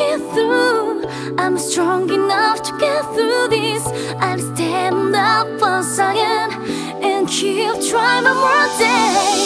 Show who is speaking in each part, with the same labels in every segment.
Speaker 1: it through. I'm strong enough to get through this. I'll stand up once again and keep trying one more day.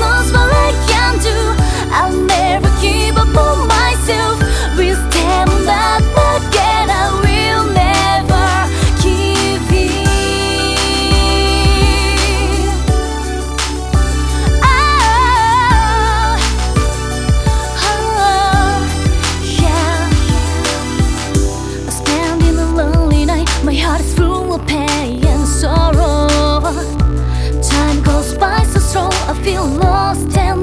Speaker 1: knows what I can do I'll never give up on my feel lost and